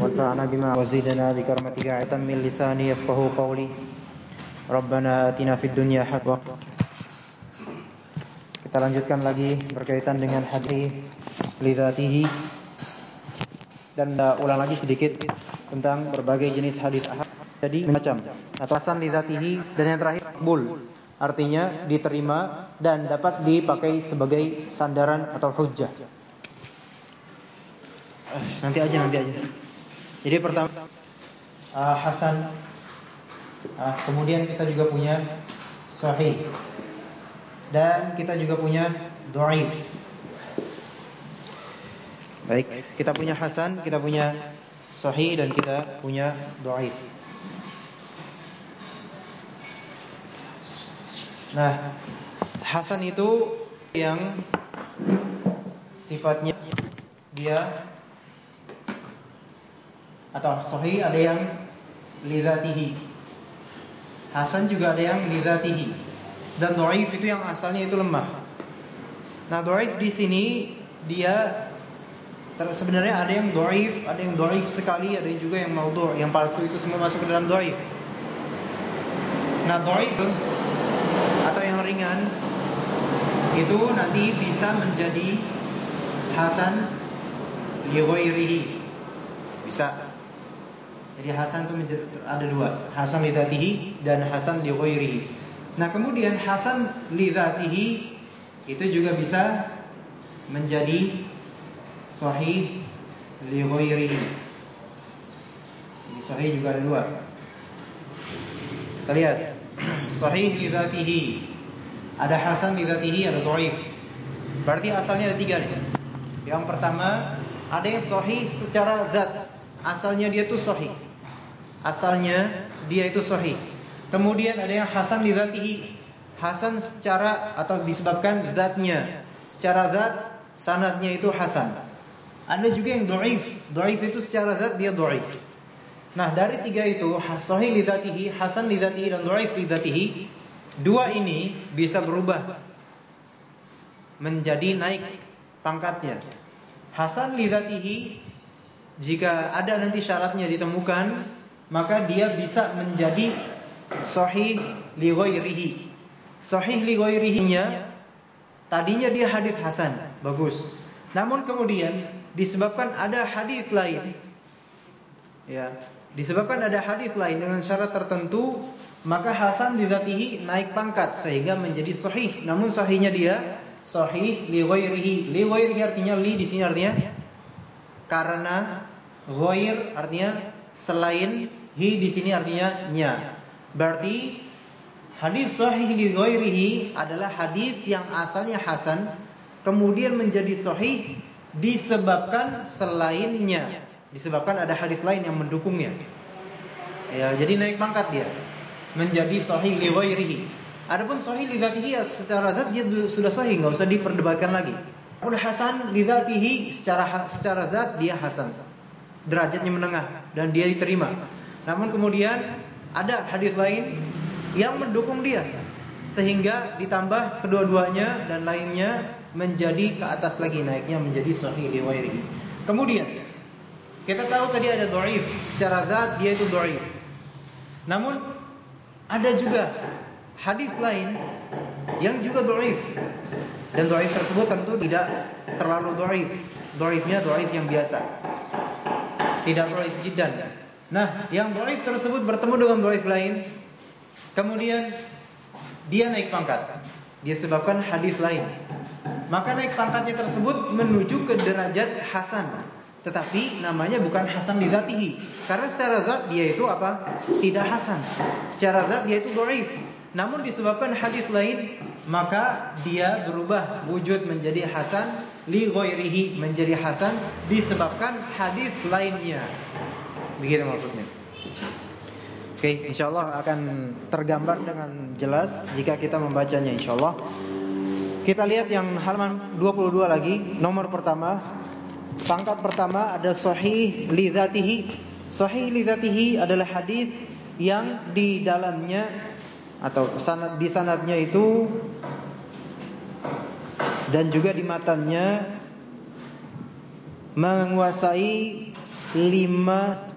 وانفعنا بما وزدنا بكرمتك عيتا من لساني يفقه قولي ربنا آتنا في الدنيا حسنة Kita lanjutkan lagi berkaitan dengan hadis lidatihi dan uh, ulang lagi sedikit tentang berbagai jenis hadis ahad. Jadi macam atasan lidatihi dan yang terakhir bul artinya diterima dan dapat dipakai sebagai sandaran atau hujjah. Uh, nanti aja nanti aja. Jadi pertama uh, Hasan uh, kemudian kita juga punya sahih dan kita juga punya dhaif. Baik, kita punya hasan, kita punya sahih dan kita punya dhaif. Nah, hasan itu yang sifatnya dia atau sahih ada yang lidzatihi. Hasan juga ada yang lidzatihi dan doif itu yang asalnya itu lemah. Nah doif di sini dia sebenarnya ada yang doif, ada yang doif sekali, ada juga yang maudhu, yang palsu itu semua masuk ke dalam doif. Nah doif atau yang ringan itu nanti bisa menjadi hasan liwairihi bisa. Jadi hasan itu ada dua, hasan lidatihi dan hasan liwairihi. Nah kemudian Hasan lidzatihi itu juga bisa menjadi sahih li. Ini sahih juga ada dua. Kita lihat sahih lidzatihi. Ada hasan lidzatihi, ada dhaif. Berarti asalnya ada tiga nih. Yang pertama ada yang sahih secara zat. Asalnya dia tuh sahih. Asalnya dia itu sahih. Kemudian ada yang hasan di zatihi. Hasan secara atau disebabkan zatnya. Secara zat sanadnya itu hasan. Ada juga yang doif. Doif itu secara zat dia doif. Nah dari tiga itu sahih li zatihi, hasan li zatihi dan doif li zatihi. Dua ini bisa berubah menjadi naik pangkatnya. Hasan li zatihi jika ada nanti syaratnya ditemukan maka dia bisa menjadi sahih li ghairihi. Sahih li ghairihinya tadinya dia hadis hasan, bagus. Namun kemudian disebabkan ada hadis lain ya, disebabkan ada hadis lain dengan syarat tertentu maka hasan didatihi naik pangkat sehingga menjadi sahih. Namun sahihnya dia sahih li ghairihi. Li ghairihi artinya li di sini artinya karena ghair artinya selain hi di sini artinya nya. Berarti hadis sahih li ghairihi adalah hadis yang asalnya hasan kemudian menjadi sahih disebabkan selainnya, disebabkan ada hadis lain yang mendukungnya. Ya, jadi naik pangkat dia menjadi sahih li ghairihi. Adapun sahih li dzatihi secara zat dia sudah sahih, enggak usah diperdebatkan lagi. Udah hasan li dzatihi secara secara zat dia hasan. Derajatnya menengah dan dia diterima. Namun kemudian ada hadis lain yang mendukung dia sehingga ditambah kedua-duanya dan lainnya menjadi ke atas lagi naiknya menjadi sahih riwayat. Kemudian kita tahu tadi ada dhaif, secara zat dia itu dhaif. Namun ada juga hadis lain yang juga dhaif. Dan dhaif tersebut tentu tidak terlalu dhaif. Dhaifnya dhaif yang biasa. Tidak dhaif jiddan. Nah, yang dhaif tersebut bertemu dengan dhaif lain, kemudian dia naik pangkat. Dia sebabkan hadis lain. Maka naik pangkatnya tersebut menuju ke derajat hasan. Tetapi namanya bukan hasan lidatihi. Karena secara zat dia itu apa? Tidak hasan. Secara zat dia itu dhaif. Namun disebabkan hadis lain, maka dia berubah wujud menjadi hasan li ghairihi menjadi hasan disebabkan hadis lainnya. Begitu maksudnya. Oke, okay, insya Allah akan tergambar dengan jelas jika kita membacanya insya Allah. Kita lihat yang halaman 22 lagi, nomor pertama. Pangkat pertama ada sahih lidatihi. Sahih lidatihi adalah hadis yang di dalamnya atau sanad di sanadnya itu dan juga di matanya menguasai lima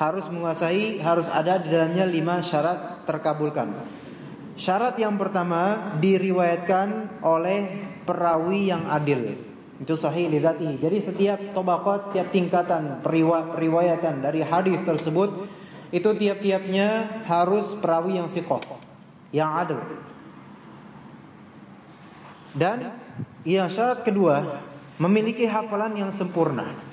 harus menguasai, harus ada di dalamnya lima syarat terkabulkan. Syarat yang pertama diriwayatkan oleh perawi yang adil. Itu sahih lidati. Jadi setiap tobakot, setiap tingkatan periwayatan dari hadis tersebut itu tiap-tiapnya harus perawi yang fiqh, yang adil. Dan yang syarat kedua memiliki hafalan yang sempurna.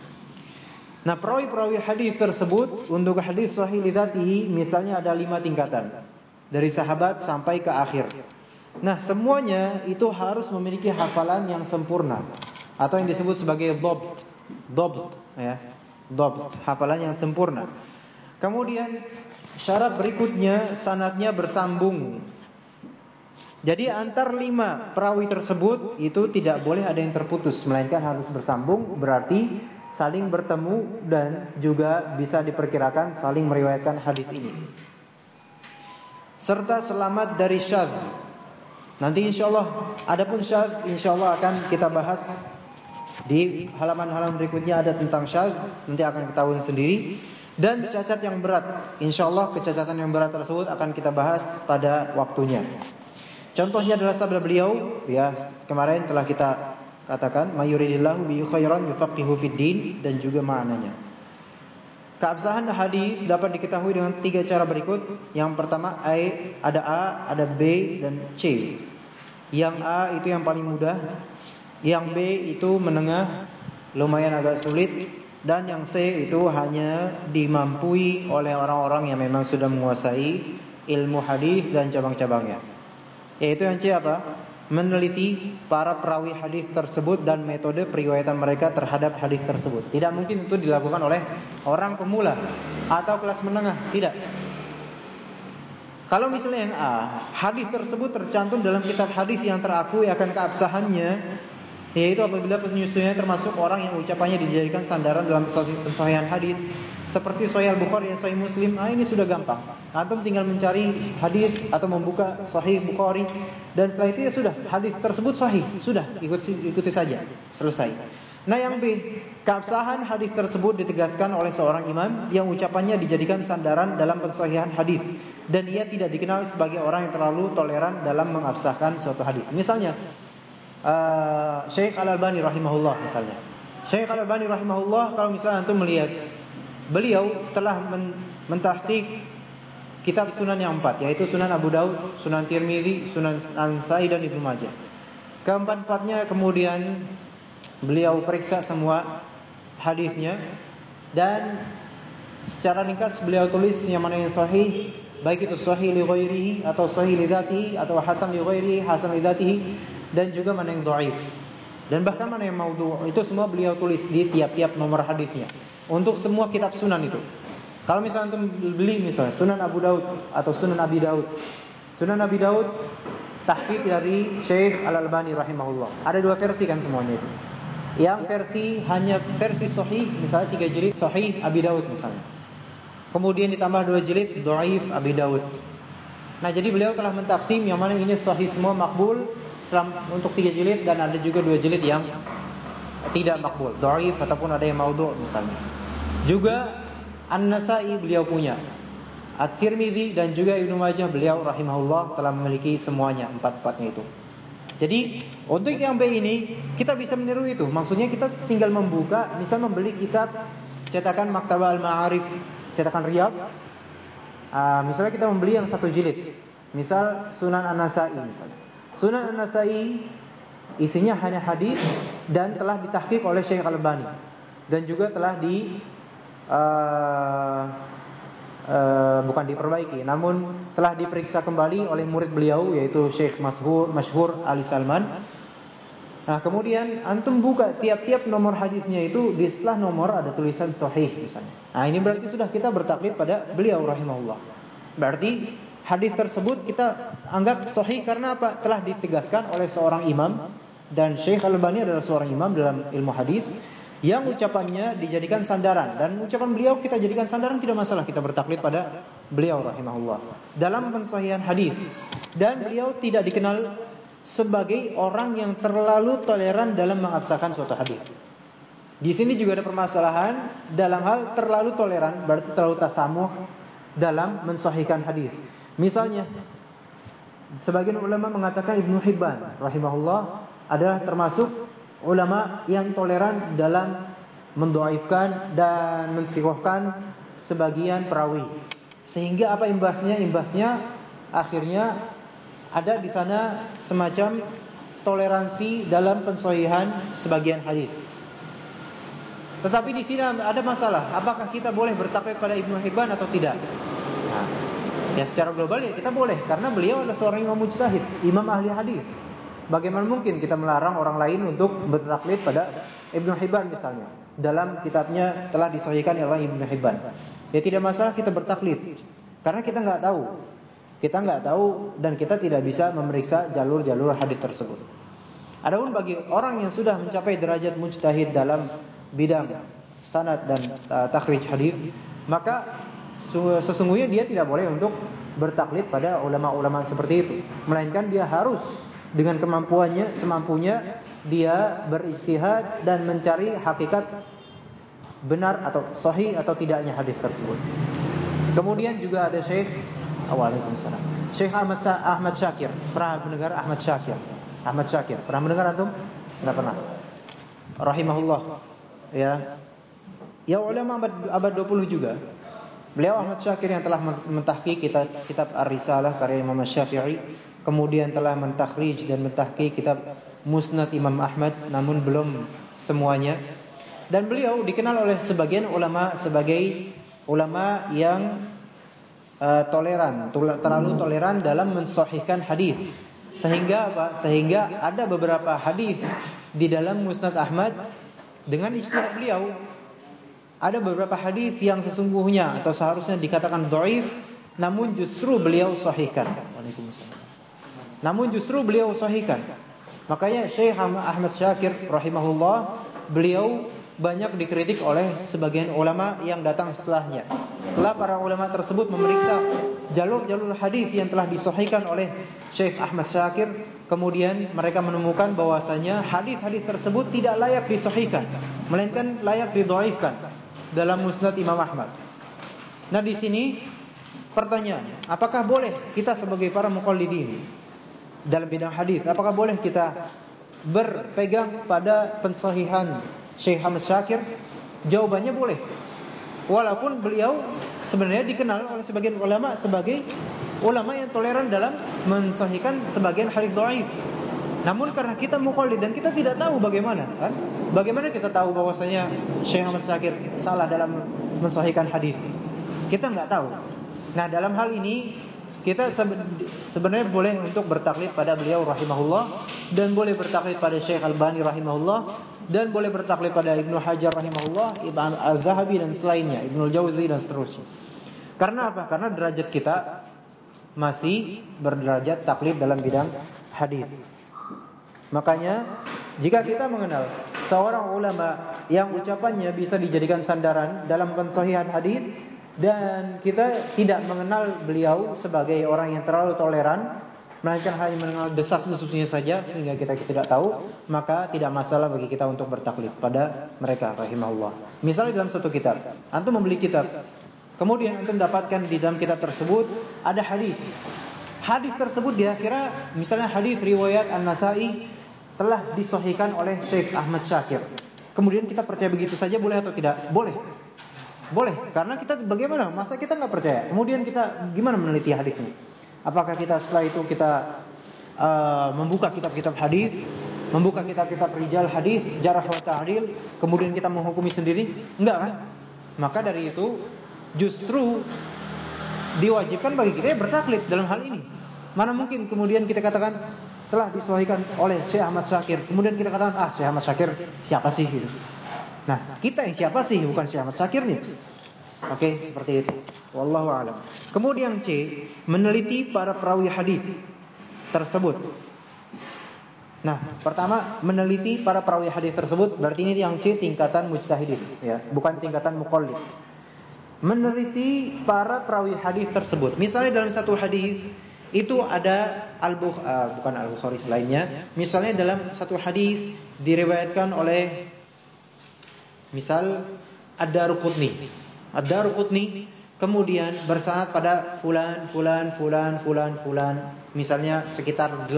Nah, perawi-perawi hadis tersebut untuk hadis sahih lidatihi misalnya ada lima tingkatan dari sahabat sampai ke akhir. Nah, semuanya itu harus memiliki hafalan yang sempurna atau yang disebut sebagai dhabt. Dhabt ya. Dhabt, hafalan yang sempurna. Kemudian syarat berikutnya sanatnya bersambung. Jadi antar lima perawi tersebut itu tidak boleh ada yang terputus, melainkan harus bersambung. Berarti saling bertemu dan juga bisa diperkirakan saling meriwayatkan hadis ini. Serta selamat dari syadz. Nanti insyaallah adapun syadz insyaallah akan kita bahas di halaman-halaman berikutnya ada tentang syadz, nanti akan ketahui sendiri. Dan cacat yang berat, insyaallah kecacatan yang berat tersebut akan kita bahas pada waktunya. Contohnya adalah sabda beliau, ya kemarin telah kita Katakan mayuridillahu bi khairan yufaqihu fid din dan juga maknanya. Keabsahan hadis dapat diketahui dengan tiga cara berikut. Yang pertama A, ada A, ada B dan C. Yang A itu yang paling mudah, yang B itu menengah, lumayan agak sulit dan yang C itu hanya dimampui oleh orang-orang yang memang sudah menguasai ilmu hadis dan cabang-cabangnya. Yaitu yang C apa? Meneliti para perawi hadis tersebut dan metode periwayatan mereka terhadap hadis tersebut. Tidak mungkin itu dilakukan oleh orang pemula atau kelas menengah, tidak. Kalau misalnya yang A, hadis tersebut tercantum dalam kitab hadis yang terakui akan keabsahannya, yaitu apabila penyusunnya termasuk orang yang ucapannya dijadikan sandaran dalam pensahihan hadis, seperti Sahih Al-Bukhari dan Sahih Muslim, ah ini sudah gampang. Antum tinggal mencari hadis atau membuka Sahih Bukhari dan setelah itu ya sudah hadis tersebut sahih, sudah ikuti ikuti saja, selesai. Nah yang B, keabsahan hadis tersebut ditegaskan oleh seorang imam yang ucapannya dijadikan sandaran dalam pensahihan hadis dan ia tidak dikenal sebagai orang yang terlalu toleran dalam mengabsahkan suatu hadis. Misalnya uh, Syekh Al Albani rahimahullah misalnya. Syekh Al Albani rahimahullah kalau misalnya antum melihat beliau telah mentahqiq kitab sunan yang empat yaitu sunan Abu Daud, sunan Tirmizi, sunan An-Nasai dan Ibnu Majah. Keempat-empatnya kemudian beliau periksa semua hadisnya dan secara ringkas beliau tulis yang mana yang sahih baik itu sahih li ghairihi atau sahih li dzatihi atau hasan li ghairihi, hasan li dzatihi dan juga mana yang dhaif. Dan bahkan mana yang maudhu itu semua beliau tulis di tiap-tiap nomor hadisnya untuk semua kitab sunan itu. Kalau misalnya antum beli misalnya Sunan Abu Daud atau Sunan Abi Daud. Sunan Abi Daud tahqiq dari Syekh Al Albani rahimahullah. Ada dua versi kan semuanya itu. Yang versi hanya versi sahih misalnya tiga jilid sahih Abi Daud misalnya. Kemudian ditambah dua jilid dhaif Abi Daud. Nah, jadi beliau telah mentaksim yang mana ini sahih semua makbul untuk tiga jilid dan ada juga dua jilid yang tidak makbul, dhaif ataupun ada yang maudhu misalnya. Juga An-Nasai beliau punya. At-Tirmidzi dan juga Ibnu Majah beliau rahimahullah telah memiliki semuanya empat-empatnya itu. Jadi untuk yang B ini kita bisa meniru itu. Maksudnya kita tinggal membuka, misal membeli kitab cetakan Maktabah Al-Ma'arif, cetakan Riyadh. Uh, misalnya kita membeli yang satu jilid. Misal Sunan An-Nasai misalnya. Sunan An-Nasai isinya hanya hadis dan telah ditahqiq oleh Syekh Al-Albani dan juga telah di uh, uh, bukan diperbaiki namun telah diperiksa kembali oleh murid beliau yaitu Syekh Mashhur Mashhur Ali Salman. Nah, kemudian antum buka tiap-tiap nomor hadisnya itu di setelah nomor ada tulisan sahih misalnya. Nah, ini berarti sudah kita bertaklid pada beliau rahimahullah. Berarti hadis tersebut kita anggap sahih karena apa? Telah ditegaskan oleh seorang imam dan Syekh Al-Albani adalah seorang imam dalam ilmu hadis yang ucapannya dijadikan sandaran dan ucapan beliau kita jadikan sandaran tidak masalah kita bertaklid pada beliau rahimahullah dalam pensahihan hadis dan beliau tidak dikenal sebagai orang yang terlalu toleran dalam mengabsahkan suatu hadis. Di sini juga ada permasalahan dalam hal terlalu toleran, berarti terlalu tasamuh dalam mensahihkan hadis. Misalnya, sebagian ulama mengatakan Ibnu Hibban rahimahullah adalah termasuk ulama yang toleran dalam mendoaifkan dan mensirohkan sebagian perawi. Sehingga apa imbasnya? Imbasnya akhirnya ada di sana semacam toleransi dalam pensohihan sebagian hadis. Tetapi di sini ada masalah, apakah kita boleh bertaklid pada Ibnu Hibban atau tidak? Ya secara global ya kita boleh karena beliau adalah seorang imam mujtahid, imam ahli hadis. Bagaimana mungkin kita melarang orang lain untuk bertaklid pada Ibnu Hibban misalnya? Dalam kitabnya telah disahihkan oleh Ibnu Hibban. Ya tidak masalah kita bertaklid karena kita nggak tahu. Kita nggak tahu dan kita tidak bisa memeriksa jalur-jalur hadis tersebut. Adapun bagi orang yang sudah mencapai derajat mujtahid dalam bidang sanad dan uh, takhrij hadis, maka sesungguhnya dia tidak boleh untuk bertaklid pada ulama-ulama seperti itu, melainkan dia harus dengan kemampuannya semampunya dia beristihad dan mencari hakikat benar atau sahih atau tidaknya hadis tersebut. Kemudian juga ada Syekh Waalaikumsalam. Syekh Ahmad Ahmad Syakir. Pernah mendengar Ahmad Syakir? Ahmad Syakir. Pernah mendengar antum? Tidak pernah. Rahimahullah. Ya. Ya ulama abad, abad 20 juga. Beliau Ahmad Syakir yang telah mentahki kitab kitab Ar-Risalah karya Imam Syafi'i, kemudian telah mentakhrij dan mentahki kitab Musnad Imam Ahmad namun belum semuanya. Dan beliau dikenal oleh sebagian ulama sebagai ulama yang uh, toleran, terlalu toleran dalam mensahihkan hadis. Sehingga apa? Sehingga ada beberapa hadis di dalam Musnad Ahmad dengan ijtihad beliau ada beberapa hadis yang sesungguhnya atau seharusnya dikatakan dhaif namun justru beliau sahihkan. Namun justru beliau sahihkan. Makanya Syekh Ahmad Syakir rahimahullah beliau banyak dikritik oleh sebagian ulama yang datang setelahnya. Setelah para ulama tersebut memeriksa jalur-jalur hadis yang telah disahihkan oleh Syekh Ahmad Syakir, kemudian mereka menemukan bahwasanya hadis-hadis tersebut tidak layak disahihkan, melainkan layak didhaifkan dalam Musnad Imam Ahmad. Nah, di sini pertanyaan, apakah boleh kita sebagai para muqallidin dalam bidang hadis, apakah boleh kita berpegang pada pensahihan Syekh Hamid Syakir? Jawabannya boleh. Walaupun beliau sebenarnya dikenal oleh sebagian ulama sebagai ulama yang toleran dalam mensahihkan sebagian hadis dhaif. Namun karena kita muqallid dan kita tidak tahu bagaimana kan? Bagaimana kita tahu bahwasanya Syekh Ahmad Syakir salah dalam mensahihkan hadis? Kita nggak tahu. Nah, dalam hal ini kita sebenarnya boleh untuk bertaklid pada beliau rahimahullah dan boleh bertaklid pada Syekh Al-Bani rahimahullah dan boleh bertaklid pada Ibnu Hajar rahimahullah, Ibnu Al-Zahabi dan selainnya, Ibnu Al-Jauzi dan seterusnya. Karena apa? Karena derajat kita masih berderajat taklid dalam bidang hadis. Makanya jika kita mengenal seorang ulama yang ucapannya bisa dijadikan sandaran dalam pensahihan hadis, dan kita tidak mengenal beliau sebagai orang yang terlalu toleran melainkan hanya mengenal desas-desusnya saja sehingga kita tidak tahu maka tidak masalah bagi kita untuk bertaklid pada mereka rahimahullah. Misalnya dalam satu kitab antum membeli kitab kemudian antum dapatkan di dalam kitab tersebut ada hadis. Hadis tersebut dia kira misalnya hadis riwayat An-Nasai telah disahihkan oleh Syekh Ahmad Syakir kemudian kita percaya begitu saja boleh atau tidak boleh boleh, karena kita bagaimana? Masa kita nggak percaya? Kemudian kita gimana meneliti hadisnya? Apakah kita setelah itu kita uh, membuka kitab-kitab hadis, membuka kitab-kitab rijal hadis, jarah wa ta'dil, kemudian kita menghukumi sendiri? Enggak kan? Maka dari itu justru diwajibkan bagi kita bertaklid dalam hal ini. Mana mungkin kemudian kita katakan telah disahihkan oleh Syekh Ahmad Syakir, kemudian kita katakan ah Syekh Ahmad Syakir siapa sih gitu. Nah, kita yang siapa sih? Bukan Syekh Ahmad Syakir nih. Oke, seperti itu. Wallahu a'lam. Kemudian C, meneliti para perawi hadis tersebut. Nah, pertama meneliti para perawi hadis tersebut berarti ini yang C tingkatan mujtahidin ya, bukan tingkatan muqallid. Meneliti para perawi hadis tersebut. Misalnya dalam satu hadis itu ada al uh, bukan al bukhari selainnya. Misalnya dalam satu hadis diriwayatkan oleh Misal ada rukutni. Ada rukutni kemudian bersanad pada fulan, fulan, fulan, fulan, fulan. Misalnya sekitar 8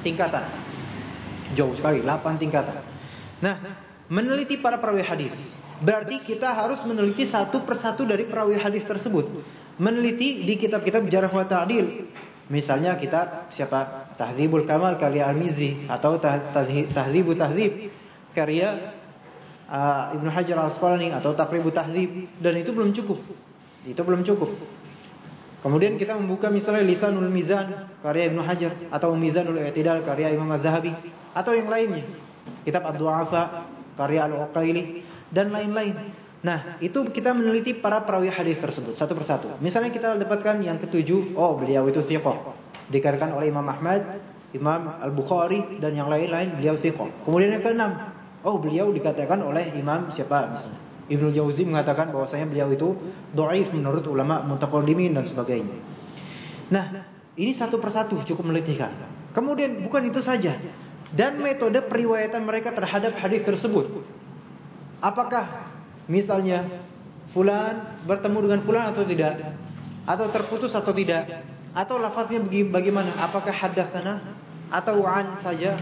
tingkatan. Jauh sekali, 8 tingkatan. Nah, meneliti para perawi hadis. Berarti kita harus meneliti satu persatu dari perawi hadis tersebut. Meneliti di kitab-kitab jarh wa ta'dil. Misalnya kitab siapa? Tahdzibul Kamal karya Al-Mizzi atau Tahdzibu Tahdzib karya uh, Ibnu Hajar Al-Asqalani atau Taqribut Tahdzib dan itu belum cukup. Itu belum cukup. Kemudian kita membuka misalnya Lisanul Mizan karya Ibnu Hajar atau Mizanul I'tidal karya Imam Az-Zahabi atau yang lainnya. Kitab Ad-Du'afa karya Al-Uqaili dan lain-lain. Nah, itu kita meneliti para perawi hadis tersebut satu persatu. Misalnya kita dapatkan yang ketujuh, oh beliau itu thiqah. Dikatakan oleh Imam Ahmad, Imam Al-Bukhari dan yang lain-lain beliau thiqah. Kemudian yang keenam, oh beliau dikatakan oleh Imam siapa misalnya? Ibnu Jauzi mengatakan bahwasanya beliau itu dhaif menurut ulama mutaqaddimin dan sebagainya. Nah, ini satu persatu cukup menelitikan. Kemudian bukan itu saja. Dan metode periwayatan mereka terhadap hadis tersebut. Apakah Misalnya fulan bertemu dengan fulan atau tidak? Atau terputus atau tidak? Atau lafaznya bagaimana? Apakah haddatsana atau an saja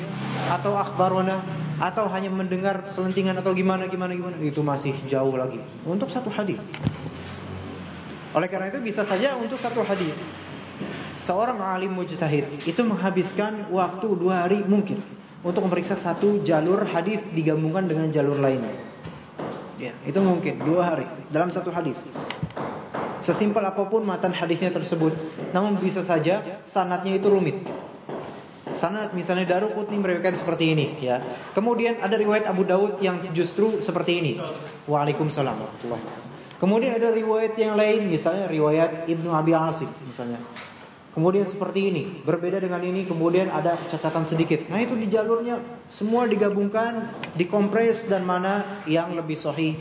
atau akhbarona atau hanya mendengar selentingan atau gimana gimana gimana? Itu masih jauh lagi untuk satu hadis. Oleh karena itu bisa saja untuk satu hadis seorang alim mujtahid itu menghabiskan waktu dua hari mungkin untuk memeriksa satu jalur hadis digabungkan dengan jalur lainnya. Ya, itu mungkin dua hari dalam satu hadis. Sesimpel apa pun matan hadisnya tersebut, namun bisa saja sanatnya itu rumit. Sanat misalnya Daruqutni meriwayatkan seperti ini, ya. Kemudian ada riwayat Abu Daud yang justru seperti ini. Waalaikumsalam Kemudian ada riwayat yang lain, misalnya riwayat Ibnu Abi Asim misalnya. Kemudian seperti ini, berbeda dengan ini, kemudian ada cacatan sedikit. Nah itu di jalurnya semua digabungkan, dikompres dan mana yang lebih sahih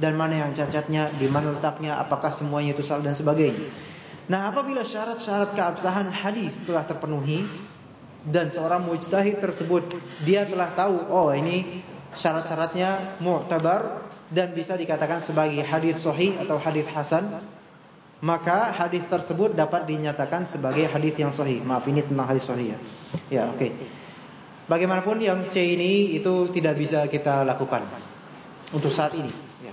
dan mana yang cacatnya, di mana letaknya, apakah semuanya itu salah dan sebagainya. Nah apabila syarat-syarat keabsahan hadis telah terpenuhi dan seorang mujtahid tersebut dia telah tahu, oh ini syarat-syaratnya mu'tabar dan bisa dikatakan sebagai hadis sahih atau hadis hasan maka hadis tersebut dapat dinyatakan sebagai hadis yang sahih. Maaf ini tentang hadis sahih ya. Ya, oke. Okay. Bagaimanapun yang C ini itu tidak bisa kita lakukan untuk saat ini. Ya.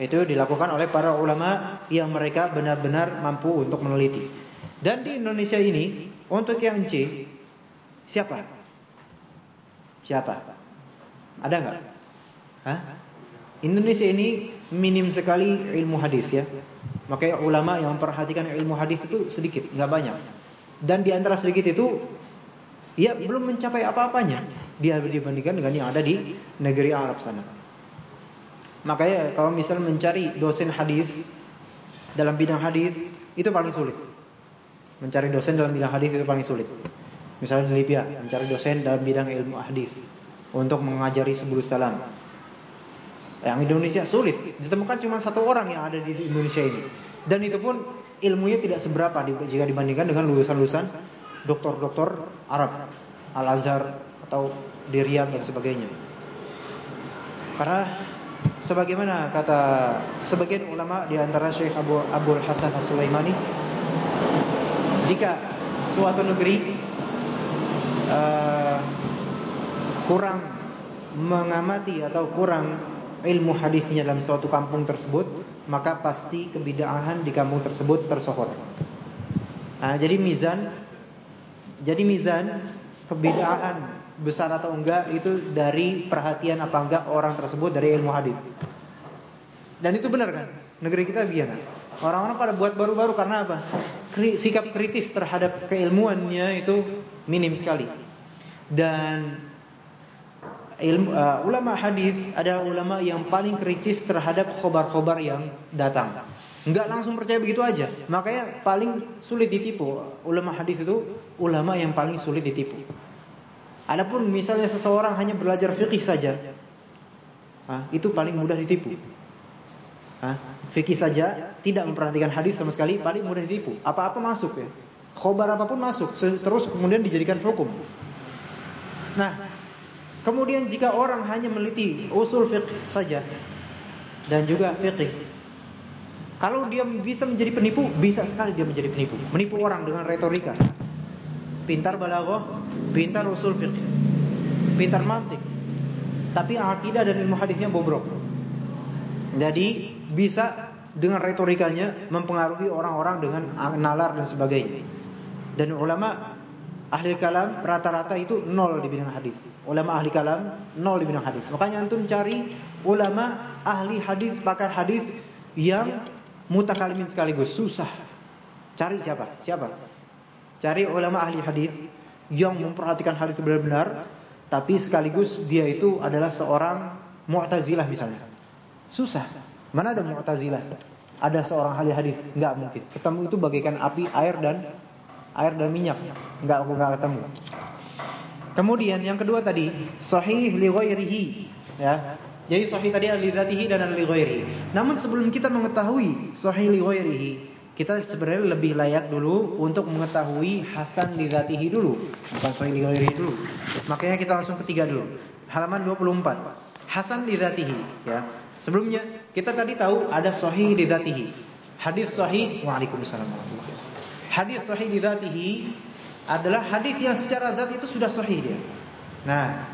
Itu dilakukan oleh para ulama yang mereka benar-benar mampu untuk meneliti. Dan di Indonesia ini untuk yang C siapa? Siapa? Ada nggak? Indonesia ini minim sekali ilmu hadis ya. Makanya ulama yang memperhatikan ilmu hadis itu sedikit, nggak banyak. Dan di antara sedikit itu, ya belum mencapai apa-apanya. Dia dibandingkan dengan yang ada di negeri Arab sana. Makanya kalau misal mencari dosen hadis dalam bidang hadis itu paling sulit. Mencari dosen dalam bidang hadis itu paling sulit. Misalnya di Libya, mencari dosen dalam bidang ilmu hadis untuk mengajari sebelum salam yang Indonesia sulit, ditemukan cuma satu orang yang ada di Indonesia ini. Dan itu pun ilmunya tidak seberapa jika dibandingkan dengan lulusan-lulusan doktor-doktor Arab, Al-Azhar atau di Riyadh dan sebagainya. Karena sebagaimana kata sebagian ulama di antara Syekh Abu Abdul Hasan As-Sulaimani, jika suatu negeri uh, kurang mengamati atau kurang ilmu hadisnya dalam suatu kampung tersebut, maka pasti kebidaahan di kampung tersebut tersohor. Nah, jadi mizan jadi mizan kebidaahan besar atau enggak itu dari perhatian apa enggak orang tersebut dari ilmu hadis. Dan itu benar kan? Negeri kita biasa. Orang-orang pada buat baru-baru karena apa? Sikap kritis terhadap keilmuannya itu minim sekali. Dan ilmu uh, ulama hadis ada ulama yang paling kritis terhadap khobar-khobar yang datang. Enggak langsung percaya begitu aja. Makanya paling sulit ditipu. Ulama hadis itu ulama yang paling sulit ditipu. Adapun misalnya seseorang hanya belajar fikih saja, ah, itu paling mudah ditipu. Ah, fikih saja tidak memperhatikan hadis sama sekali paling mudah ditipu. Apa-apa masuk ya. Khobar apa pun masuk, terus kemudian dijadikan hukum. Nah, Kemudian jika orang hanya meliti usul fiqh saja dan juga fiqh, kalau dia bisa menjadi penipu, bisa sekali dia menjadi penipu. Menipu orang dengan retorika. Pintar balaghah, pintar usul fiqh, pintar mantik. Tapi akidah dan ilmu hadisnya bobrok. Jadi bisa dengan retorikanya mempengaruhi orang-orang dengan nalar dan sebagainya. Dan ulama ahli kalam rata-rata itu nol di bidang hadis. Ulama ahli kalam nol di bidang hadis. Makanya antum cari ulama ahli hadis, pakar hadis yang mutakalimin sekaligus susah. Cari siapa? Siapa? Cari ulama ahli hadis yang memperhatikan hadis benar-benar tapi sekaligus dia itu adalah seorang Mu'tazilah misalnya. Susah. Mana ada Mu'tazilah? Ada seorang ahli hadis? Enggak mungkin. Ketemu itu bagaikan api, air dan air dan minyak. Enggak aku enggak ketemu. Kemudian yang kedua tadi sahih li ghairihi ya. Jadi sahih tadi li dzatihi dan li ghairihi. Namun sebelum kita mengetahui sahih li ghairihi, kita sebenarnya lebih layak dulu untuk mengetahui hasan li dzatihi dulu, bukan sahih li ghairihi dulu. Makanya kita langsung ketiga dulu. Halaman 24. Hasan li dzatihi ya. Sebelumnya kita tadi tahu ada sahih li dzatihi. Hadis sahih Waalaikumsalam Hadis sahih li dzatihi adalah hadis yang secara zat itu sudah sahih dia. Nah,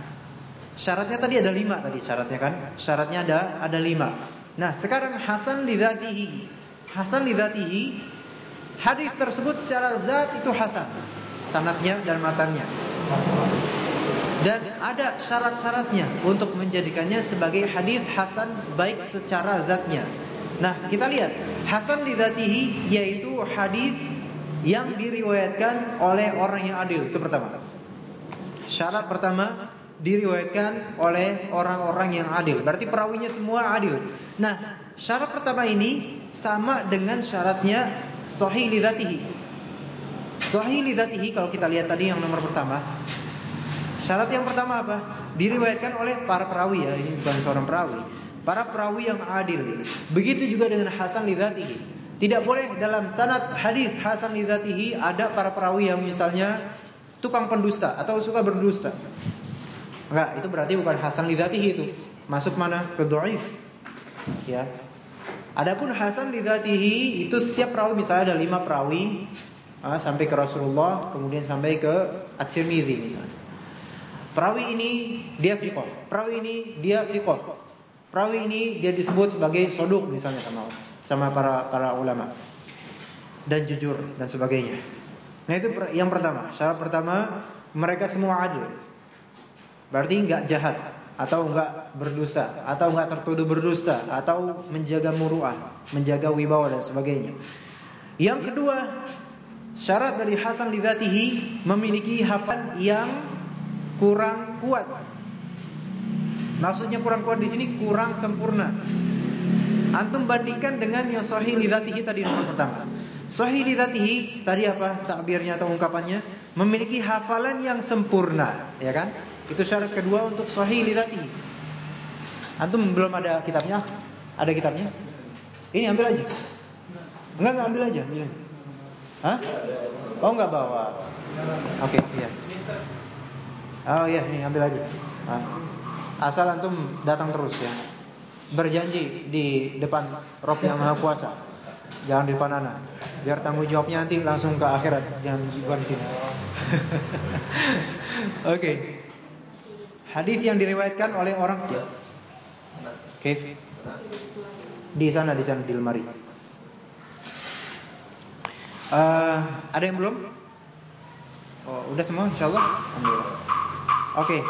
syaratnya tadi ada lima tadi syaratnya kan? Syaratnya ada ada lima. Nah, sekarang hasan li dzatihi. Hasan li dzatihi hadis tersebut secara zat itu hasan. Sanatnya dan matanya. Dan ada syarat-syaratnya untuk menjadikannya sebagai hadis hasan baik secara zatnya. Nah, kita lihat hasan li dzatihi yaitu hadis yang diriwayatkan oleh orang yang adil. Itu pertama. Syarat pertama diriwayatkan oleh orang-orang yang adil. Berarti perawinya semua adil. Nah, syarat pertama ini sama dengan syaratnya sahih lidzatihi. Sahih lidzatihi kalau kita lihat tadi yang nomor pertama. Syarat yang pertama apa? Diriwayatkan oleh para perawi ya, ini bukan seorang perawi. Para perawi yang adil. Begitu juga dengan hasan lidzatihi. Tidak boleh dalam sanad hadis hasan lidzatihi ada para perawi yang misalnya tukang pendusta atau suka berdusta. Enggak, itu berarti bukan hasan lidzatihi itu. Masuk mana? Ke dhaif. Ya. Adapun hasan lidzatihi itu setiap perawi misalnya ada lima perawi ah, sampai ke Rasulullah, kemudian sampai ke At-Tirmidzi misalnya. Perawi ini dia fiqh. Perawi ini dia fiqh. Perawi ini dia disebut sebagai soduk misalnya sama sama para para ulama dan jujur dan sebagainya. Nah itu yang pertama. Syarat pertama mereka semua adil. Berarti nggak jahat atau nggak berdusta atau nggak tertuduh berdusta atau menjaga muruah, menjaga wibawa dan sebagainya. Yang kedua, syarat dari Hasan lidzatihi memiliki hafal yang kurang kuat. Maksudnya kurang kuat di sini kurang sempurna. Antum bandingkan dengan yang sahih lidzatihi tadi nomor pertama. Sahih lidzatihi tadi apa takbirnya atau ungkapannya? Memiliki hafalan yang sempurna, ya kan? Itu syarat kedua untuk sahih lidzatihi. Antum belum ada kitabnya? Ada kitabnya? Ini ambil aja. Enggak enggak ambil aja, ambil aja. Hah? Oh enggak bawa. Oke, okay, iya. Oh iya, ini ambil aja. Asal antum datang terus ya berjanji di depan Rob yang Maha Kuasa. Jangan di depan anak. Biar tanggung jawabnya nanti langsung ke akhirat, jangan bukan di sini. Oke. Okay. Hadis yang diriwayatkan oleh orang Oke. Okay. Di sana di sana di lemari. Uh, ada yang belum? Oh, udah semua insyaallah. Alhamdulillah. Oke. Okay.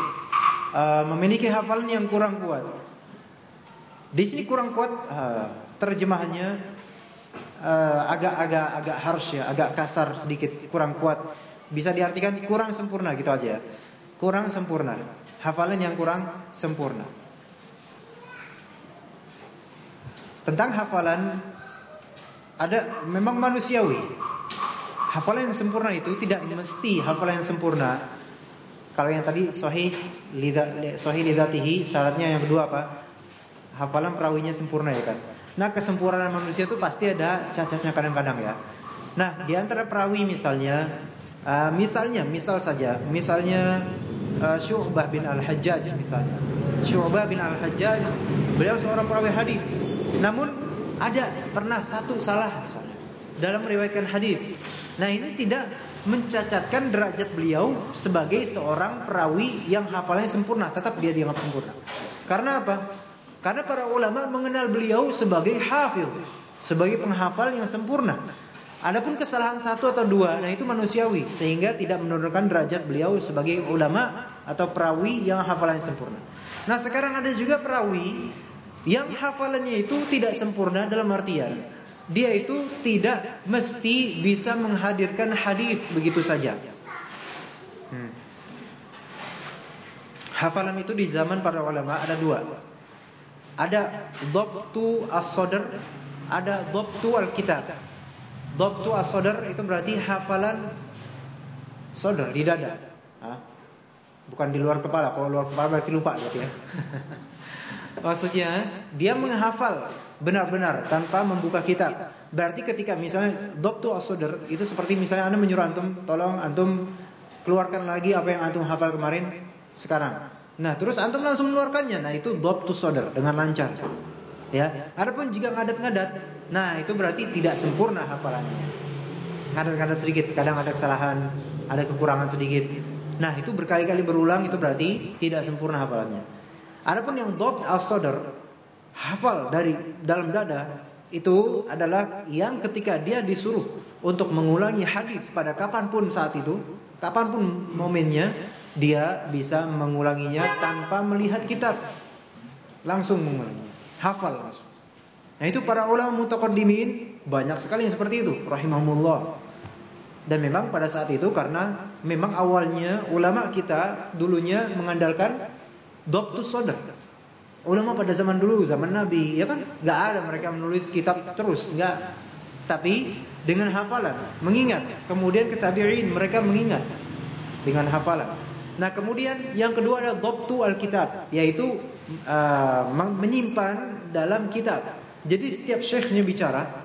Uh, memiliki hafalan yang kurang kuat. Di sini kurang kuat uh, terjemahannya agak-agak uh, agak harsh ya, agak kasar sedikit, kurang kuat. Bisa diartikan kurang sempurna gitu aja. Kurang sempurna. Hafalan yang kurang sempurna. Tentang hafalan ada memang manusiawi. Hafalan yang sempurna itu tidak mesti hafalan yang sempurna. Kalau yang tadi sahih lidha, sahih lidatihi syaratnya yang kedua apa? Hafalan perawinya sempurna ya kan. Nah kesempurnaan manusia itu pasti ada cacatnya kadang-kadang ya. Nah di antara perawi misalnya, uh, misalnya, misal saja, misalnya uh, Syu'bah bin Al-Hajjaj misalnya. Syu'bah bin Al-Hajjaj beliau seorang perawi hadis. Namun ada pernah satu salah misalnya dalam meriwayatkan hadis. Nah, ini tidak mencacatkan derajat beliau sebagai seorang perawi yang hafalannya sempurna, tetap dia dianggap sempurna. Karena apa? Karena para ulama mengenal beliau sebagai hafiz, sebagai penghafal yang sempurna. Adapun kesalahan satu atau dua, nah itu manusiawi sehingga tidak menurunkan derajat beliau sebagai ulama atau perawi yang hafalannya sempurna. Nah, sekarang ada juga perawi yang hafalannya itu tidak sempurna dalam artian dia itu tidak mesti bisa menghadirkan hadis begitu saja. Hmm. Hafalan itu di zaman para ulama ada dua. Ada dhabtu as-sadr, ada dhabtu al-kitab. Dhabtu as-sadr itu berarti hafalan sadr di dada. Bukan di luar kepala. Kalau luar kepala berarti lupa berarti ya. Maksudnya dia menghafal benar-benar tanpa membuka kitab. Berarti ketika misalnya dhabtu as-sadr itu seperti misalnya Anda menyuruh antum, tolong antum keluarkan lagi apa yang antum hafal kemarin sekarang. Nah, terus antum langsung mengeluarkannya. Nah, itu dhabtu sadr dengan lancar. Ya. Adapun jika ngadat-ngadat, nah itu berarti tidak sempurna hafalannya. Ngadat-ngadat sedikit, kadang ada kesalahan, ada kekurangan sedikit. Nah, itu berkali-kali berulang itu berarti tidak sempurna hafalannya. Adapun yang dhabt as-sadr, hafal dari dalam dada, itu adalah yang ketika dia disuruh untuk mengulangi hadis pada kapan pun saat itu, kapan pun momennya, dia bisa mengulanginya tanpa melihat kitab. Langsung mengulanginya hafal langsung. Nah itu para ulama mutaqaddimin banyak sekali yang seperti itu, rahimahumullah. Dan memang pada saat itu karena memang awalnya ulama kita dulunya mengandalkan doktus sodar. Ulama pada zaman dulu, zaman Nabi, ya kan, nggak ada mereka menulis kitab terus, nggak. Tapi dengan hafalan, mengingat. Kemudian ketabirin mereka mengingat dengan hafalan. Nah kemudian yang kedua adalah dobtu alkitab, yaitu uh, menyimpan dalam kitab. Jadi setiap syekhnya bicara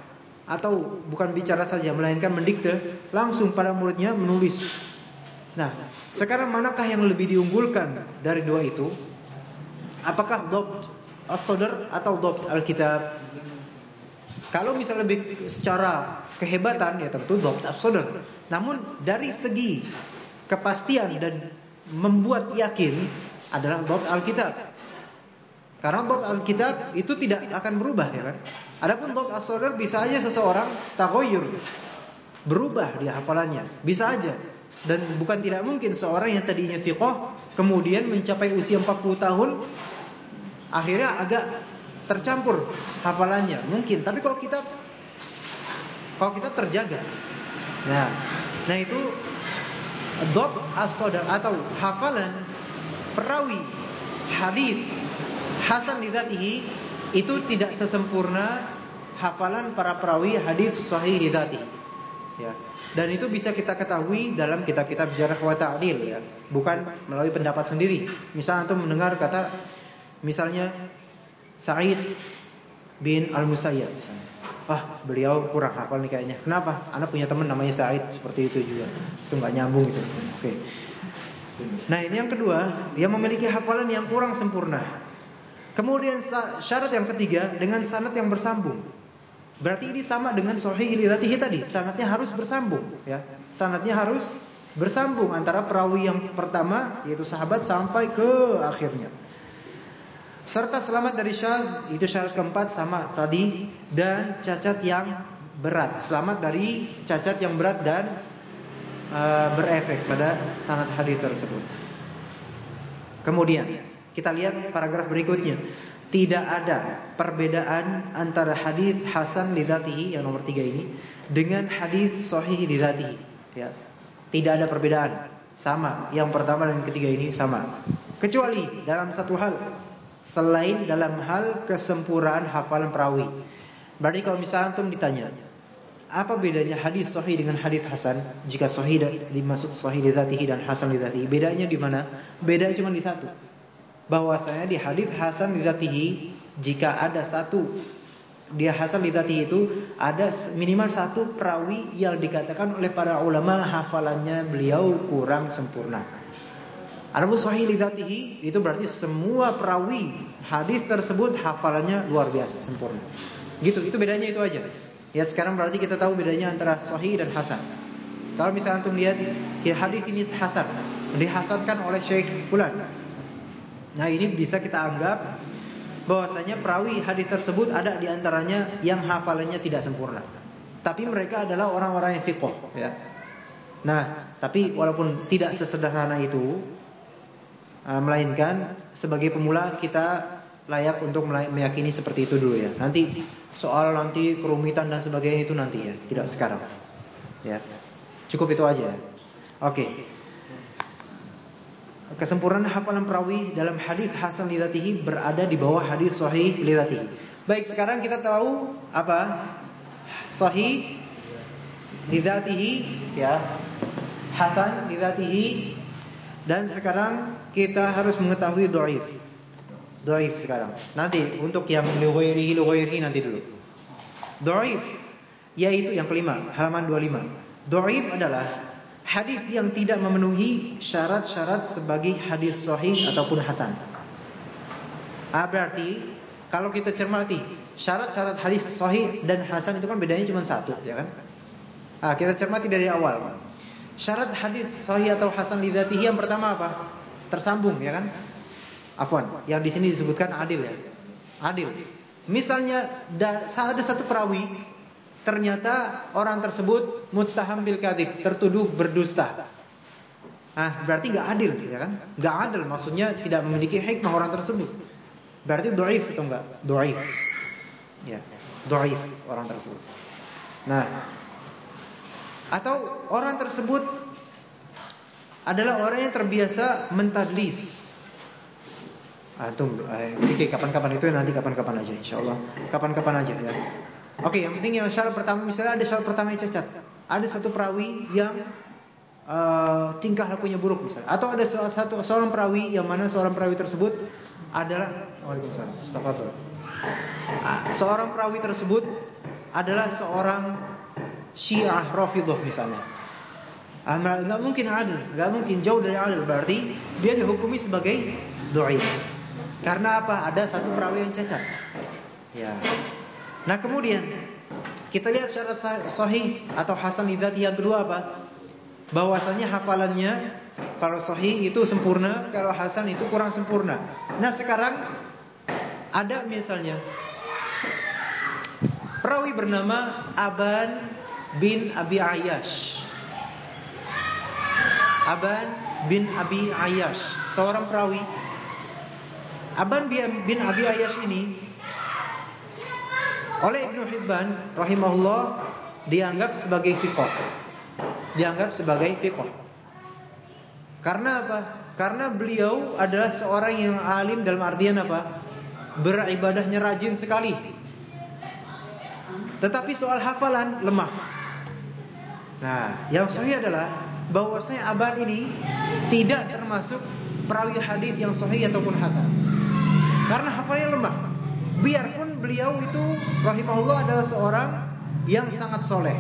atau bukan bicara saja melainkan mendikte langsung pada muridnya menulis. Nah sekarang manakah yang lebih diunggulkan dari dua itu? Apakah dobt as-sadr atau dobt alkitab? Kalau misalnya lebih secara kehebatan ya tentu dobt as-sadr. Namun dari segi kepastian dan membuat yakin adalah bab Alkitab. Karena bab Alkitab itu tidak akan berubah ya kan. Adapun bab as bisa aja seseorang takoyur berubah dia hafalannya, bisa aja. Dan bukan tidak mungkin seorang yang tadinya fiqh kemudian mencapai usia 40 tahun akhirnya agak tercampur hafalannya, mungkin. Tapi kalau kita kalau kita terjaga. Nah, nah itu Dob as atau hafalan perawi hadis hasan lidzatihi itu tidak sesempurna hafalan para perawi hadis sahih lidzatihi. Ya. Dan itu bisa kita ketahui dalam kitab-kitab jarh wa ta'dil ya, bukan melalui pendapat sendiri. Misal antum mendengar kata misalnya Sa'id bin Al-Musayyab misalnya ah beliau kurang hafal nih kayaknya. Kenapa? Anak punya teman namanya Said seperti itu juga. Itu nggak nyambung gitu. Oke. Nah ini yang kedua, dia memiliki hafalan yang kurang sempurna. Kemudian syarat yang ketiga dengan sanad yang bersambung. Berarti ini sama dengan sahih ilatihi tadi. Sanadnya harus bersambung, ya. Sanadnya harus bersambung antara perawi yang pertama yaitu sahabat sampai ke akhirnya. Serta selamat dari syad itu syarat keempat sama tadi dan cacat yang berat. Selamat dari cacat yang berat dan uh, berefek pada sanad hadis tersebut. Kemudian kita lihat paragraf berikutnya. Tidak ada perbedaan antara hadis hasan lidatihi yang nomor tiga ini dengan hadis sahih lidatihi. Ya. Tidak ada perbedaan. Sama. Yang pertama dan ketiga ini sama. Kecuali dalam satu hal selain dalam hal kesempurnaan hafalan perawi. Berarti kalau misalnya antum ditanya, apa bedanya hadis sahih dengan hadis hasan? Jika sahih dimaksud sahih dzatihi dan hasan dzatihi, bedanya di mana? Bedanya cuma di satu. Bahwasanya di hadis hasan dzatihi jika ada satu dia hasan dzatihi itu ada minimal satu perawi yang dikatakan oleh para ulama hafalannya beliau kurang sempurna. Adapun sahih lidzatihi itu berarti semua perawi hadis tersebut hafalannya luar biasa, sempurna. Gitu, itu bedanya itu aja. Ya sekarang berarti kita tahu bedanya antara sahih dan hasan. Kalau misalnya antum lihat hadis ini hasan, dihasankan oleh Syekh Fulan. Nah, ini bisa kita anggap bahwasanya perawi hadis tersebut ada di antaranya yang hafalannya tidak sempurna. Tapi mereka adalah orang-orang yang thiqah, ya. Nah, tapi walaupun tidak sesederhana itu, melainkan sebagai pemula kita layak untuk meyakini seperti itu dulu ya. Nanti soal nanti kerumitan dan sebagainya itu nanti ya, tidak sekarang. Ya. Cukup itu aja. Oke. Kesempurnaan hafalan perawi dalam hadis hasan lidatihi berada di bawah hadis sahih lidatihi. Baik, sekarang kita tahu apa? Sahih lidatihi ya. Hasan lidatihi dan sekarang kita harus mengetahui dhaif. Dhaif sekarang. Nanti untuk yang lighairihi lighairihi nanti dulu. Dhaif yaitu yang kelima, halaman 25. Dhaif adalah hadis yang tidak memenuhi syarat-syarat sebagai hadis sahih ataupun hasan. Ah, berarti kalau kita cermati syarat-syarat hadis sahih dan hasan itu kan bedanya cuma satu, ya kan? Ah, kita cermati dari awal. Syarat hadis sahih atau hasan lidzatihi yang pertama apa? Tersambung, ya kan? Afwan, yang di sini disebutkan adil ya. Adil. Misalnya ada satu perawi ternyata orang tersebut muttaham bil kadhib, tertuduh berdusta. Ah, berarti nggak adil, ya kan? Nggak adil, maksudnya tidak memiliki hikmah orang tersebut. Berarti dhaif atau enggak? Dhaif. Ya, dhaif orang tersebut. Nah, atau orang tersebut adalah orang yang terbiasa mentadlis. Ah, tunggu, eh, kapan-kapan itu nanti kapan-kapan aja insyaallah. Kapan-kapan aja ya. Oke, yang penting yang syarat pertama misalnya ada syarat pertama yang cacat. Ada satu perawi yang uh, tingkah lakunya buruk misalnya. Atau ada salah satu seorang perawi yang mana seorang perawi tersebut adalah Waalaikumsalam. Uh, seorang perawi tersebut adalah seorang Syiah Rafidhah misalnya. Ah, nggak mungkin adil, nggak mungkin jauh dari adil. Berarti dia dihukumi sebagai dhaif. Karena apa? Ada satu perawi yang cacat. Ya. Nah kemudian kita lihat syarat sahih atau hasan lidzati yang kedua apa? Bahwasanya hafalannya kalau sahih itu sempurna, kalau hasan itu kurang sempurna. Nah sekarang ada misalnya perawi bernama Aban bin Abi Ayyash. Aban bin Abi Ayyash, seorang perawi. Aban bin Abi Ayyash ini oleh Ibnu Hibban rahimahullah dianggap sebagai fiqh. Dianggap sebagai fiqh. Karena apa? Karena beliau adalah seorang yang alim dalam artian apa? Beribadahnya rajin sekali. Tetapi soal hafalan lemah. Nah, yang sahih adalah bahwa saya Aban ini tidak termasuk perawi hadis yang sahih ataupun hasan. Karena hafalannya lemah. Biarpun beliau itu rahimahullah adalah seorang yang sangat soleh.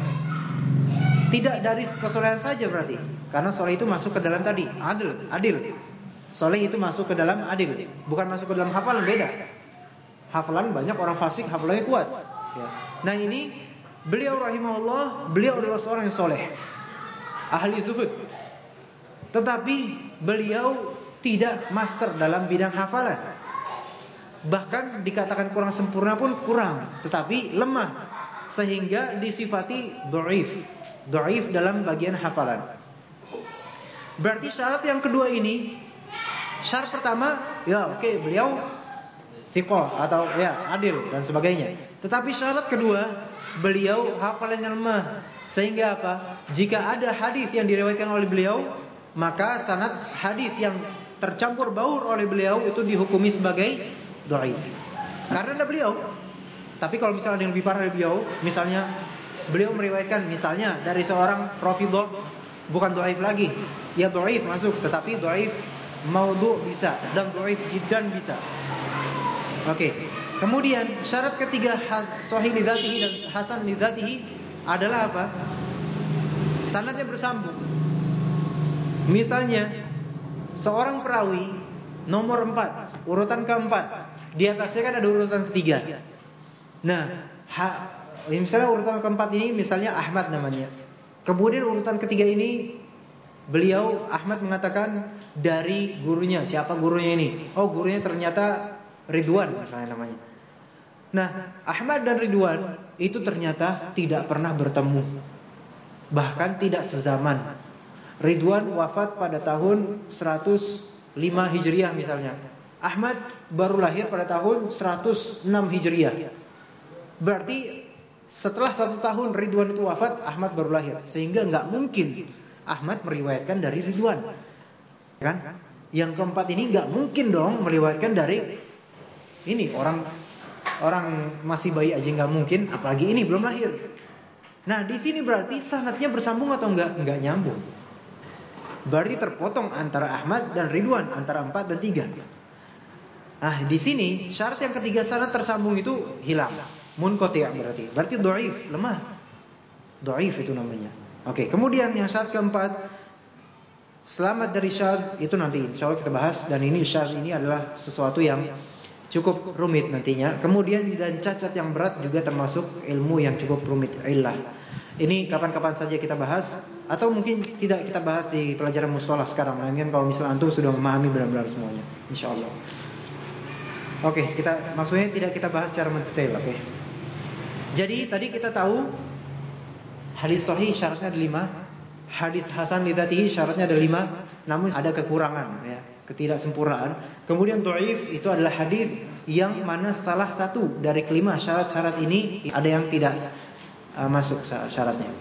Tidak dari kesolehan saja berarti. Karena soleh itu masuk ke dalam tadi. Adil. Adil. Soleh itu masuk ke dalam adil. Bukan masuk ke dalam hafalan. Beda. Hafalan banyak orang fasik. Hafalannya kuat. Ya. Nah ini beliau rahimahullah. Beliau adalah seorang yang soleh. Ahli zuhud. Tetapi beliau tidak master dalam bidang hafalan bahkan dikatakan kurang sempurna pun kurang, tetapi lemah sehingga disifati dhaif. Dhaif dalam bagian hafalan. Berarti syarat yang kedua ini syarat pertama ya oke okay, beliau thiqah atau ya adil dan sebagainya. Tetapi syarat kedua beliau hafalannya lemah sehingga apa? Jika ada hadis yang diriwayatkan oleh beliau, maka sanad hadis yang tercampur baur oleh beliau itu dihukumi sebagai dhaif. Karena ada beliau. Tapi kalau misalnya ada yang lebih parah dari beliau, misalnya beliau meriwayatkan misalnya dari seorang Rafidhah bukan dhaif lagi. Ya dhaif masuk, tetapi dhaif maudhu bisa dan dhaif jiddan bisa. Oke. Okay. Kemudian syarat ketiga sahih lidzatihi dan hasan lidzatihi adalah apa? Sanadnya bersambung. Misalnya seorang perawi nomor 4, urutan keempat. Di atasnya kan ada urutan ketiga. Nah, ha, misalnya urutan keempat ini misalnya Ahmad namanya. Kemudian urutan ketiga ini beliau Ahmad mengatakan dari gurunya. Siapa gurunya ini? Oh, gurunya ternyata Ridwan misalnya namanya. Nah, Ahmad dan Ridwan itu ternyata tidak pernah bertemu. Bahkan tidak sezaman. Ridwan wafat pada tahun 105 Hijriah misalnya. Ahmad baru lahir pada tahun 106 Hijriah. Berarti setelah satu tahun Ridwan itu wafat, Ahmad baru lahir. Sehingga nggak mungkin Ahmad meriwayatkan dari Ridwan. Kan? Yang keempat ini nggak mungkin dong meriwayatkan dari ini orang orang masih bayi aja nggak mungkin, apalagi ini belum lahir. Nah di sini berarti sanatnya bersambung atau enggak? Enggak nyambung. Berarti terpotong antara Ahmad dan Ridwan antara empat dan tiga. Nah di sini syarat yang ketiga sanat tersambung itu hilang. Munqati' berarti. Berarti doif, lemah. Doif itu namanya. Oke, kemudian yang syarat keempat selamat dari syad itu nanti insya Allah kita bahas dan ini syad ini adalah sesuatu yang cukup rumit nantinya. Kemudian dan cacat yang berat juga termasuk ilmu yang cukup rumit illah. Ini kapan-kapan saja kita bahas atau mungkin tidak kita bahas di pelajaran mustalah sekarang. Mungkin kalau misalnya antum sudah memahami benar-benar semuanya, insyaallah. Oke, kita maksudnya tidak kita bahas secara mendetail, oke. Jadi tadi kita tahu hadis sahih syaratnya ada lima, hadis hasan lidatihi syaratnya ada lima, namun ada kekurangan ya ketidaksempurnaan. Kemudian dhaif itu adalah hadis yang mana salah satu dari kelima syarat-syarat ini ada yang tidak uh, masuk syaratnya.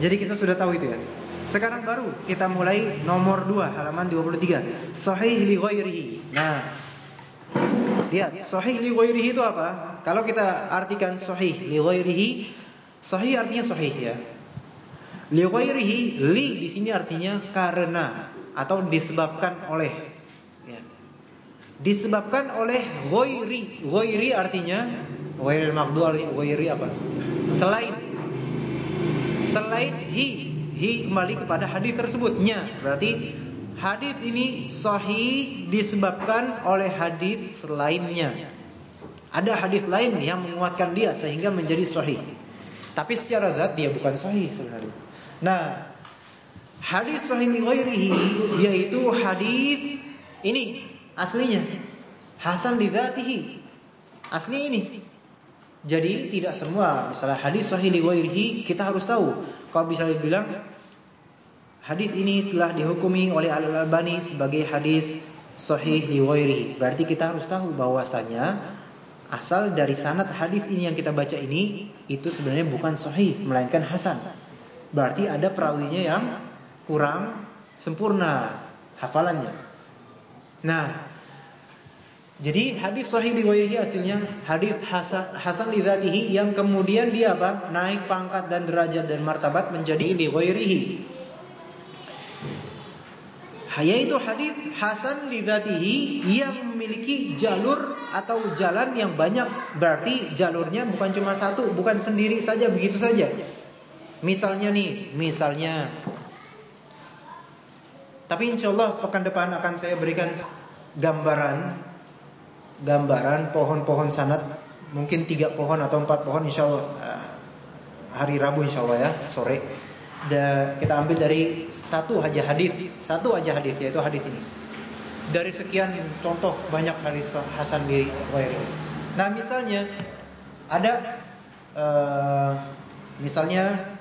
Jadi kita sudah tahu itu ya. Sekarang baru kita mulai nomor 2 halaman 23. Sahih li ghairihi. Nah, lihat sahih li ghairihi itu apa? Kalau kita artikan sahih li ghairihi, sahih artinya sahih ya. Li ghairihi, li di sini artinya karena atau disebabkan oleh. Disebabkan oleh ghairi. Ghairi artinya ghairil maghdu ghairi apa? Selain. Selain hi. Hi kembali kepada hadis tersebutnya berarti hadis ini sahih disebabkan oleh hadis selainnya. Ada hadis lain yang menguatkan dia sehingga menjadi sahih. Tapi secara zat dia bukan sahih sebenarnya. Nah Hadis sahih ghairihi yaitu hadis ini aslinya hasan li dzatihi. Asli ini. Jadi tidak semua misalnya hadis sahih li ghairihi kita harus tahu. Kalau bisa dibilang hadis ini telah dihukumi oleh Al-Albani sebagai hadis sahih li ghairihi. Berarti kita harus tahu bahwasanya asal dari sanad hadis ini yang kita baca ini itu sebenarnya bukan sahih melainkan hasan. Berarti ada perawinya yang kurang sempurna hafalannya. Nah, jadi hadis sahih riwayatnya hasilnya hadis hasan hasan yang kemudian dia apa? naik pangkat dan derajat dan martabat menjadi li ghairihi. Yaitu hadis hasan lidzatihi yang memiliki jalur atau jalan yang banyak. Berarti jalurnya bukan cuma satu, bukan sendiri saja begitu saja. Misalnya nih, misalnya tapi insya Allah pekan depan akan saya berikan gambaran gambaran pohon-pohon sanat mungkin tiga pohon atau empat pohon insya Allah eh, hari Rabu insya Allah ya sore. Dan kita ambil dari satu aja hadis, satu aja hadis yaitu hadis ini. Dari sekian contoh banyak hadis Hasan di Wairi. Nah misalnya ada uh, misalnya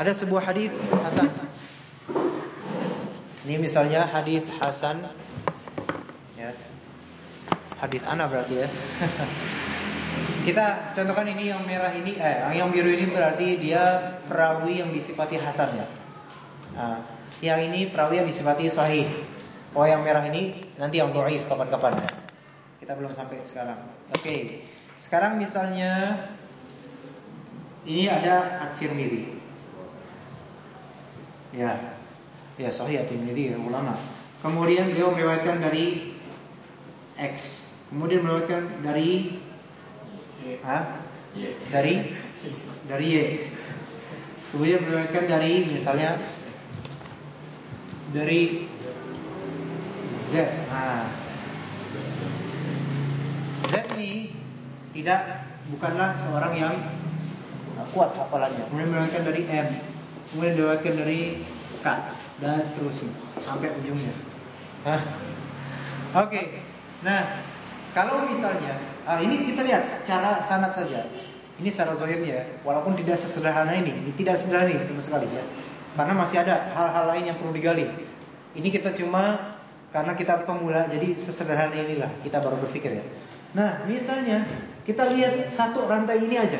ada sebuah hadis Hasan ini misalnya hadis Hasan ya. Hadis ana berarti ya. Kita contohkan ini yang merah ini eh yang biru ini berarti dia perawi yang disifati hasan ya. Nah, yang ini perawi yang disifati sahih. Oh yang merah ini nanti yang dhaif kapan-kapan ya. Kita belum sampai sekarang. Oke. Okay. Sekarang misalnya ini ada At-Tirmidzi. Ya, ya sahih At-Tirmidzi ulama. Kemudian beliau meriwayatkan dari X. Kemudian meriwayatkan dari ha? Dari dari Y. Kemudian meriwayatkan dari misalnya dari Z. Nah. Z ini tidak bukanlah seorang yang kuat hafalannya. Kemudian meriwayatkan dari M, kemudian meriwayatkan dari K dan seterusnya sampai ujungnya. Hah? Oke. Okay. Nah, kalau misalnya ah, ini kita lihat secara sanad saja. Ini secara zohirnya, walaupun tidak sesederhana ini, ini tidak sederhana ini sama sekali ya. Karena masih ada hal-hal lain yang perlu digali. Ini kita cuma karena kita pemula, jadi sesederhana inilah kita baru berpikir ya. Nah, misalnya kita lihat satu rantai ini aja.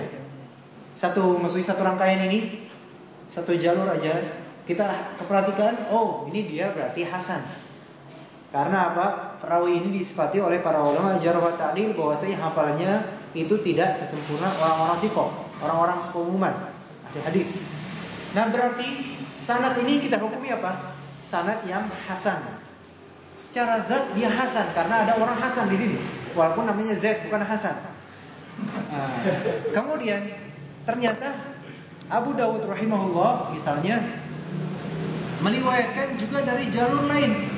Satu maksudnya satu rangkaian ini, satu jalur aja. Kita perhatikan, oh ini dia berarti Hasan. Karena apa? Perawi ini disifati oleh para ulama jarh wa ta'dil bahwasanya hafalannya itu tidak sesempurna orang-orang tiko, orang-orang keumuman ahli hadis. Nah, berarti sanad ini kita hukumi apa? Sanad yang hasan. Secara zat dia hasan karena ada orang hasan di sini. Walaupun namanya Z bukan Hasan. Nah, kemudian ternyata Abu Dawud rahimahullah misalnya meriwayatkan juga dari jalur lain.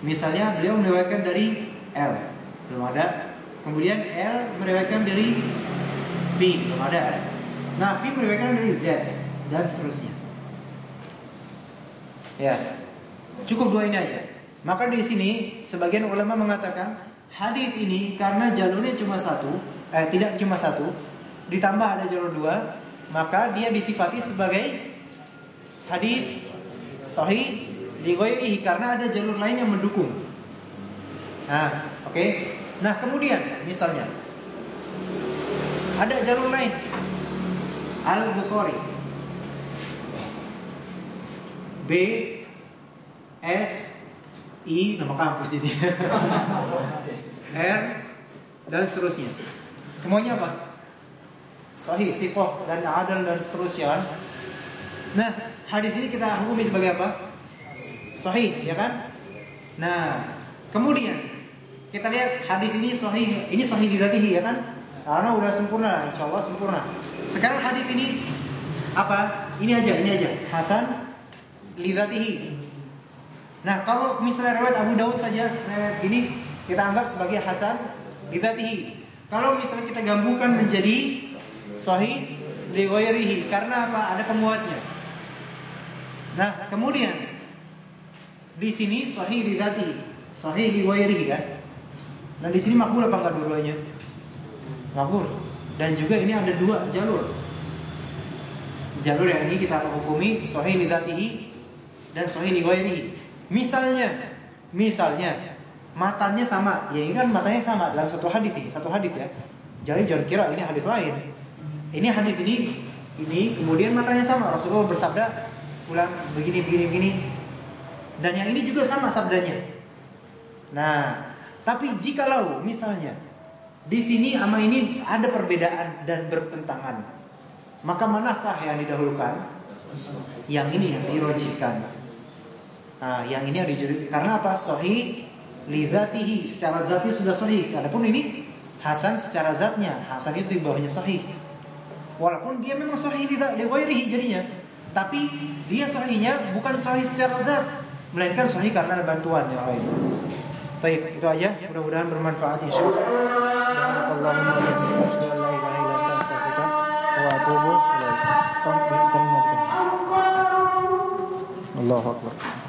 Misalnya beliau meriwayatkan dari L, belum ada. Kemudian L meriwayatkan dari B, belum ada. Nah, V meriwayatkan dari Z dan seterusnya. Ya. Cukup dua ini aja. Maka di sini sebagian ulama mengatakan hadis ini karena jalurnya cuma satu, eh tidak cuma satu, ditambah ada jalur dua, maka dia disifati sebagai hadis sahih li ghairihi karena ada jalur lain yang mendukung. Nah, oke. Okay. Nah, kemudian misalnya. Ada jalur lain. Al-Bukhari. B S I nama kampus ini. R dan seterusnya. Semuanya apa? Sahih fiqh dan adal dan seterusnya nah hadis ini kita hukumi sebagai apa Sahih, ya kan? Nah, kemudian kita lihat hadis ini sahih, ini sahih didatihi ya kan? Karena udah sempurna, insya Allah sempurna. Sekarang hadis ini apa? Ini aja, ini aja. Hasan lidatihi. Nah, kalau misalnya riwayat Abu Daud saja ini kita anggap sebagai hasan lidatihi. Kalau misalnya kita gabungkan menjadi sahih li karena apa? Ada penguatnya. Nah, kemudian di sini sahih di dzati, sahih kan. Nah, di sini makbul apa enggak dua-duanya? Makbul. Dan juga ini ada dua jalur. Jalur yang ini kita hukumi sahih dzatihi dan sahih ghairihi. Misalnya, misalnya matanya sama, ya ini kan matanya sama dalam satu hadis ini, satu hadis ya. Jadi jangan kira ini hadis lain. Ini hadis ini, ini kemudian matanya sama. Rasulullah bersabda, pulang begini begini begini dan yang ini juga sama sabdanya. Nah, tapi jikalau misalnya di sini sama ini ada perbedaan dan bertentangan, maka manakah yang didahulukan? Yang ini yang dirojikan. Nah, yang ini yang dijadikan karena apa? Sahih lidzatihi secara zati sudah sahih. Adapun ini hasan secara zatnya, hasan itu di bawahnya sahih. Walaupun dia memang sahih li ghairihi jadinya, tapi dia sahihnya bukan sahih secara zat, melainkan sahih karena ada bantuan yang lain. Baik, itu aja. Mudah-mudahan bermanfaat insyaallah. Wa.